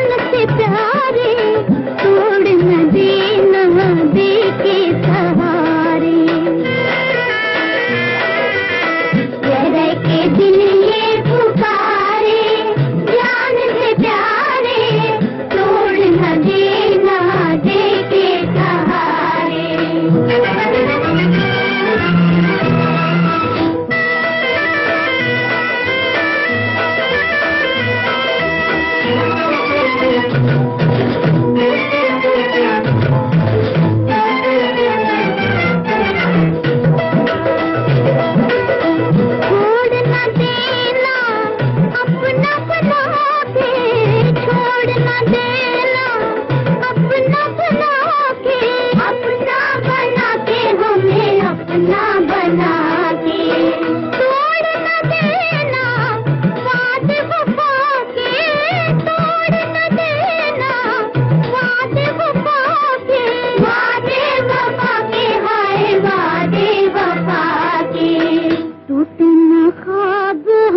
जान प्यारे छोड़ न दे। Thank you.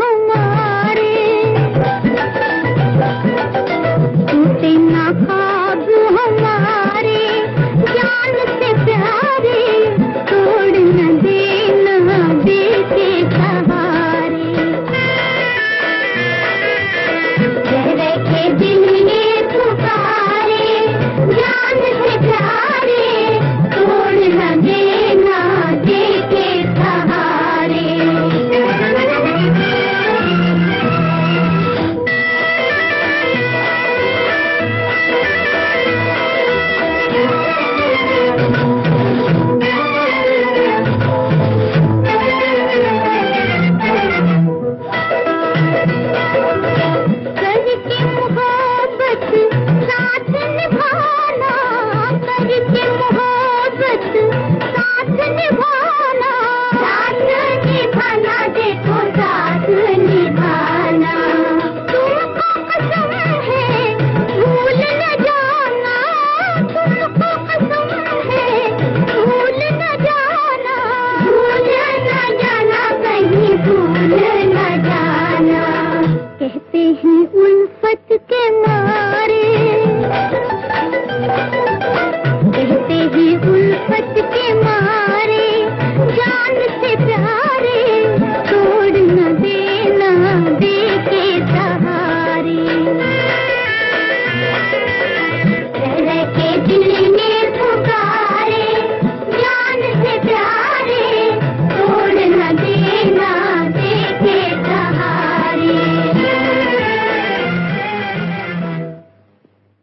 हमारे। टूटे ना